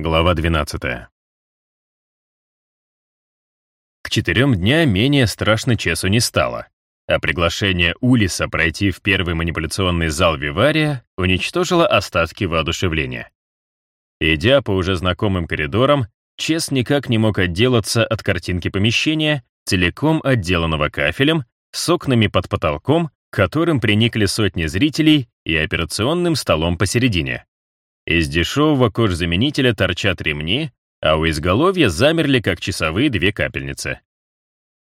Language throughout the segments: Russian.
Глава 12. К четырем дня менее страшно Чесу не стало, а приглашение Улиса пройти в первый манипуляционный зал Вивария уничтожило остатки воодушевления. Идя по уже знакомым коридорам, Чес никак не мог отделаться от картинки помещения, целиком отделанного кафелем, с окнами под потолком, к которым приникли сотни зрителей и операционным столом посередине. Из дешевого кожзаменителя торчат ремни, а у изголовья замерли, как часовые, две капельницы.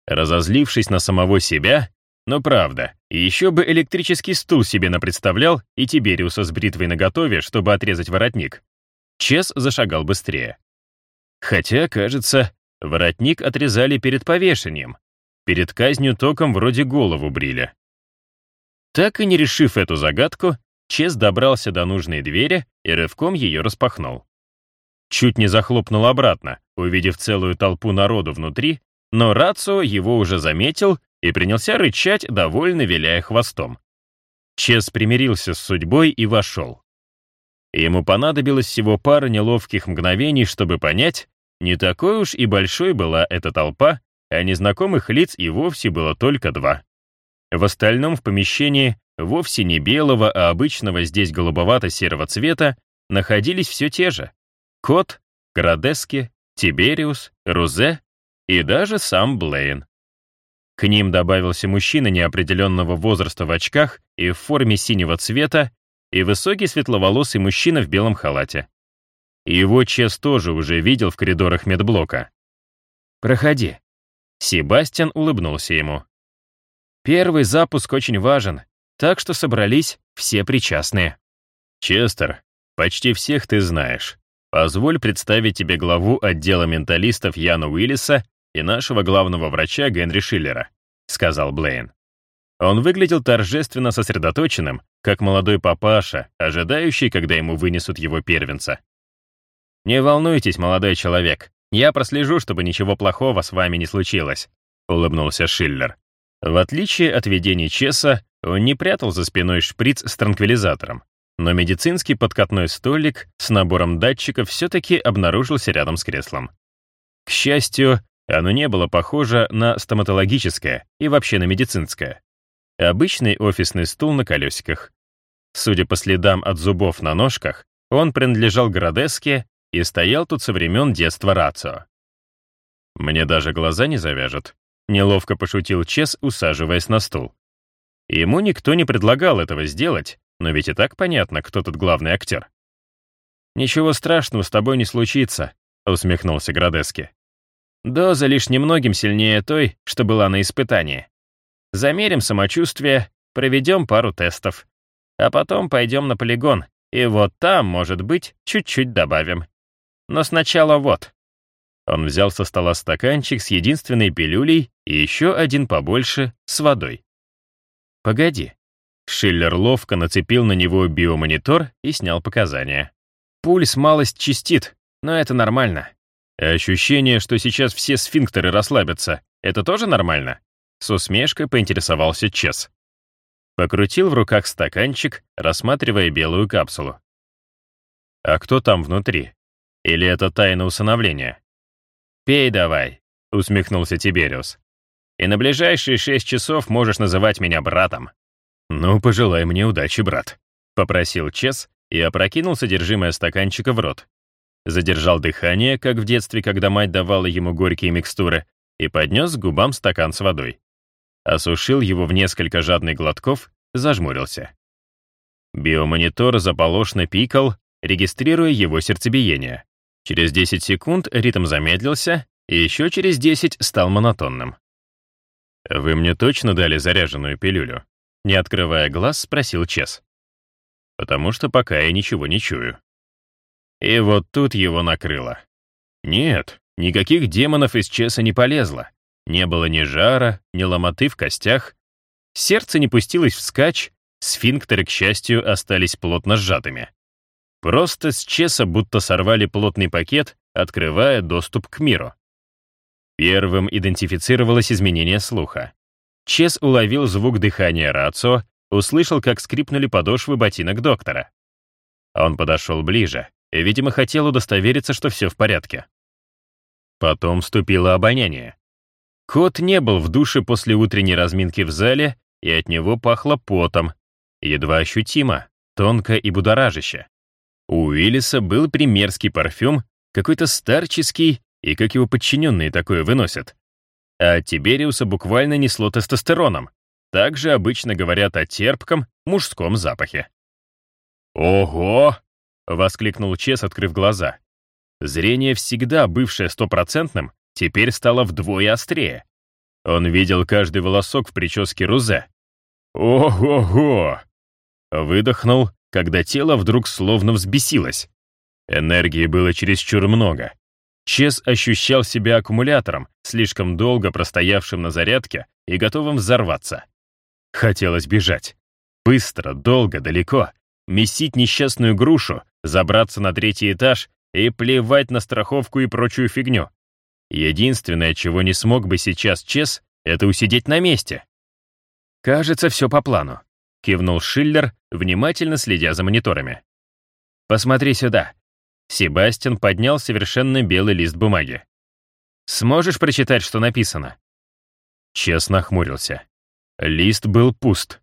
Разозлившись на самого себя, но правда, еще бы электрический стул себе напредставлял и Тибериуса с бритвой наготове, чтобы отрезать воротник. Чес зашагал быстрее. Хотя, кажется, воротник отрезали перед повешением. Перед казнью током вроде голову брили. Так и не решив эту загадку, Чес добрался до нужной двери и рывком ее распахнул. Чуть не захлопнул обратно, увидев целую толпу народу внутри, но Рацио его уже заметил и принялся рычать, довольно виляя хвостом. Чес примирился с судьбой и вошел. Ему понадобилось всего пара неловких мгновений, чтобы понять, не такой уж и большой была эта толпа, а незнакомых лиц и вовсе было только два. В остальном в помещении вовсе не белого, а обычного здесь голубовато-серого цвета, находились все те же. Кот, Градески, Тибериус, Рузе и даже сам Блейн. К ним добавился мужчина неопределенного возраста в очках и в форме синего цвета и высокий светловолосый мужчина в белом халате. Его Чес тоже уже видел в коридорах медблока. «Проходи». Себастьян улыбнулся ему. «Первый запуск очень важен, так что собрались все причастные. Честер, почти всех ты знаешь. Позволь представить тебе главу отдела менталистов Яна Уиллиса и нашего главного врача Генри Шиллера, сказал Блейн. Он выглядел торжественно сосредоточенным, как молодой папаша, ожидающий, когда ему вынесут его первенца. «Не волнуйтесь, молодой человек, я прослежу, чтобы ничего плохого с вами не случилось», — улыбнулся Шиллер. В отличие от видений Чеса, он не прятал за спиной шприц с транквилизатором, но медицинский подкатной столик с набором датчиков все-таки обнаружился рядом с креслом. К счастью, оно не было похоже на стоматологическое и вообще на медицинское. Обычный офисный стул на колесиках. Судя по следам от зубов на ножках, он принадлежал Градеске и стоял тут со времен детства Рацио. «Мне даже глаза не завяжут», — неловко пошутил Чес, усаживаясь на стул. Ему никто не предлагал этого сделать, но ведь и так понятно, кто тут главный актер. «Ничего страшного с тобой не случится», — усмехнулся Градески. «Доза лишь немногим сильнее той, что была на испытании. Замерим самочувствие, проведем пару тестов, а потом пойдем на полигон, и вот там, может быть, чуть-чуть добавим. Но сначала вот». Он взял со стола стаканчик с единственной пилюлей и еще один побольше с водой. «Погоди». Шиллер ловко нацепил на него биомонитор и снял показания. Пульс малость чистит, но это нормально. Ощущение, что сейчас все сфинктеры расслабятся, это тоже нормально? С усмешкой поинтересовался Чес. Покрутил в руках стаканчик, рассматривая белую капсулу. «А кто там внутри? Или это тайна усыновления?» «Пей давай», — усмехнулся Тибериус и на ближайшие шесть часов можешь называть меня братом». «Ну, пожелай мне удачи, брат», — попросил Чес и опрокинул содержимое стаканчика в рот. Задержал дыхание, как в детстве, когда мать давала ему горькие микстуры, и поднес к губам стакан с водой. Осушил его в несколько жадных глотков, зажмурился. Биомонитор заполошно пикал, регистрируя его сердцебиение. Через 10 секунд ритм замедлился, и еще через 10 стал монотонным. «Вы мне точно дали заряженную пилюлю?» Не открывая глаз, спросил Чес. «Потому что пока я ничего не чую». И вот тут его накрыло. Нет, никаких демонов из Чеса не полезло. Не было ни жара, ни ломоты в костях. Сердце не пустилось вскачь, сфинктеры, к счастью, остались плотно сжатыми. Просто с Чеса будто сорвали плотный пакет, открывая доступ к миру. Первым идентифицировалось изменение слуха. Чес уловил звук дыхания Рацио, услышал, как скрипнули подошвы ботинок доктора. Он подошел ближе, и, видимо, хотел удостовериться, что все в порядке. Потом вступило обоняние. Кот не был в душе после утренней разминки в зале, и от него пахло потом, едва ощутимо, тонко и будоражище. У Уиллиса был примерский парфюм, какой-то старческий, и как его подчиненные такое выносят. А Тибериуса буквально несло тестостероном. Также обычно говорят о терпком, мужском запахе. «Ого!» — воскликнул Чес, открыв глаза. Зрение, всегда бывшее стопроцентным, теперь стало вдвое острее. Он видел каждый волосок в прическе Рузе. «Ого-го!» Выдохнул, когда тело вдруг словно взбесилось. Энергии было чересчур много. Чес ощущал себя аккумулятором, слишком долго простоявшим на зарядке и готовым взорваться. Хотелось бежать. Быстро, долго, далеко. Месить несчастную грушу, забраться на третий этаж и плевать на страховку и прочую фигню. Единственное, чего не смог бы сейчас Чес, это усидеть на месте. «Кажется, все по плану», — кивнул Шиллер, внимательно следя за мониторами. «Посмотри сюда». Себастьян поднял совершенно белый лист бумаги. «Сможешь прочитать, что написано?» Чес нахмурился. Лист был пуст.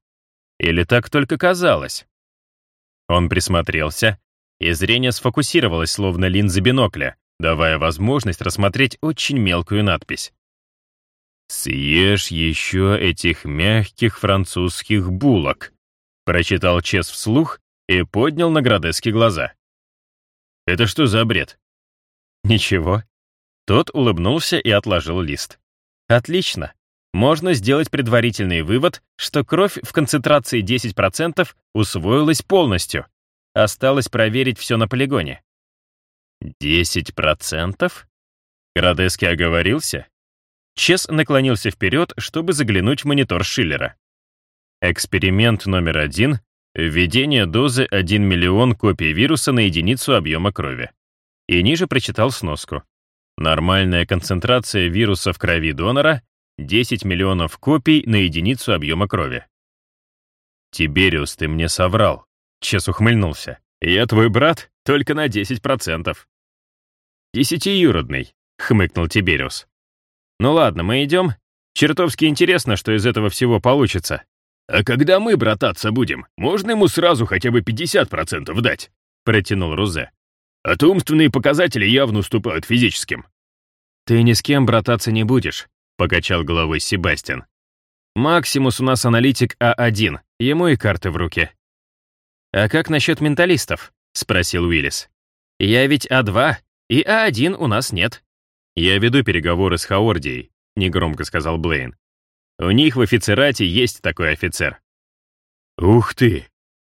Или так только казалось? Он присмотрелся, и зрение сфокусировалось, словно линзы бинокля, давая возможность рассмотреть очень мелкую надпись. «Съешь еще этих мягких французских булок», прочитал Чес вслух и поднял на Градески глаза. «Это что за бред?» «Ничего». Тот улыбнулся и отложил лист. «Отлично. Можно сделать предварительный вывод, что кровь в концентрации 10% усвоилась полностью. Осталось проверить все на полигоне». «Десять процентов?» Градески оговорился? Чес наклонился вперед, чтобы заглянуть в монитор Шиллера. Эксперимент номер один — введение дозы 1 миллион копий вируса на единицу объема крови. И ниже прочитал сноску. Нормальная концентрация вируса в крови донора — 10 миллионов копий на единицу объема крови. «Тибериус, ты мне соврал», — Чес ухмыльнулся. «Я твой брат только на 10%. «Десятиюродный», — хмыкнул Тибериус. «Ну ладно, мы идем. Чертовски интересно, что из этого всего получится». «А когда мы брататься будем, можно ему сразу хотя бы 50% дать», — протянул Рузе. «А то умственные показатели явно уступают физическим». «Ты ни с кем брататься не будешь», — покачал головой Себастьян. «Максимус у нас аналитик А1, ему и карты в руке». «А как насчет менталистов?» — спросил Уиллис. «Я ведь А2, и А1 у нас нет». «Я веду переговоры с Хаордией», — негромко сказал Блейн. «У них в офицерате есть такой офицер». «Ух ты!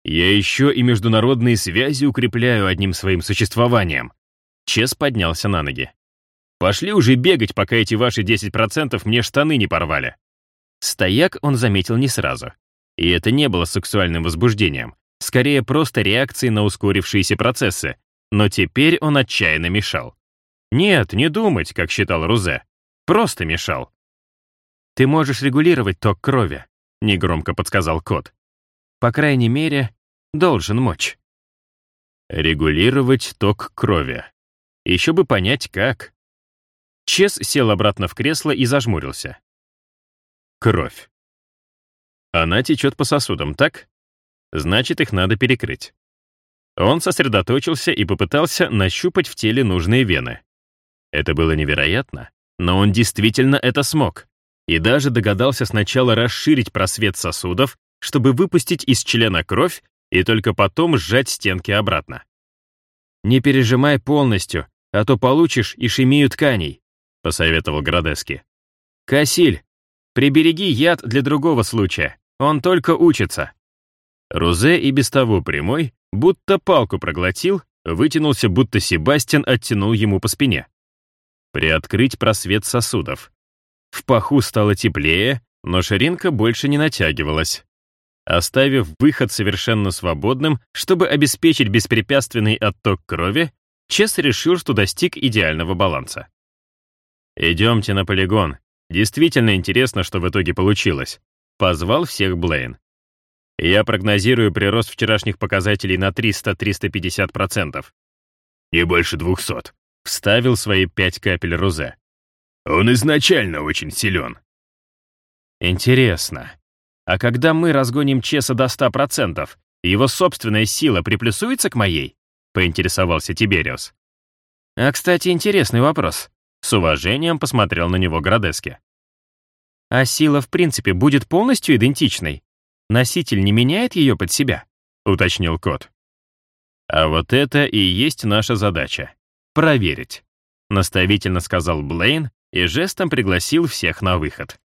Я еще и международные связи укрепляю одним своим существованием». Чес поднялся на ноги. «Пошли уже бегать, пока эти ваши 10% мне штаны не порвали». Стояк он заметил не сразу. И это не было сексуальным возбуждением, скорее просто реакцией на ускорившиеся процессы, но теперь он отчаянно мешал. Нет, не думать, как считал Рузе. Просто мешал. «Ты можешь регулировать ток крови», — негромко подсказал кот. «По крайней мере, должен мочь». Регулировать ток крови. Еще бы понять, как. Чес сел обратно в кресло и зажмурился. Кровь. Она течет по сосудам, так? Значит, их надо перекрыть. Он сосредоточился и попытался нащупать в теле нужные вены. Это было невероятно, но он действительно это смог. И даже догадался сначала расширить просвет сосудов, чтобы выпустить из члена кровь, и только потом сжать стенки обратно. «Не пережимай полностью, а то получишь ишемию тканей», — посоветовал Градески. «Кассиль, прибереги яд для другого случая, он только учится». Рузе и без того прямой, будто палку проглотил, вытянулся, будто Себастьян оттянул ему по спине. Приоткрыть просвет сосудов. В паху стало теплее, но ширинка больше не натягивалась. Оставив выход совершенно свободным, чтобы обеспечить беспрепятственный отток крови, Чес решил, что достиг идеального баланса. «Идемте на полигон. Действительно интересно, что в итоге получилось», — позвал всех Блейн. Я прогнозирую прирост вчерашних показателей на 300-350%. не больше двухсот», — вставил свои пять капель Розе. «Он изначально очень силен». «Интересно, а когда мы разгоним Чеса до ста процентов, его собственная сила приплюсуется к моей?» — поинтересовался Тибериус. «А, кстати, интересный вопрос». С уважением посмотрел на него Градески. «А сила, в принципе, будет полностью идентичной? Носитель не меняет ее под себя?» — уточнил кот. «А вот это и есть наша задача — проверить», — наставительно сказал Блейн и жестом пригласил всех на выход.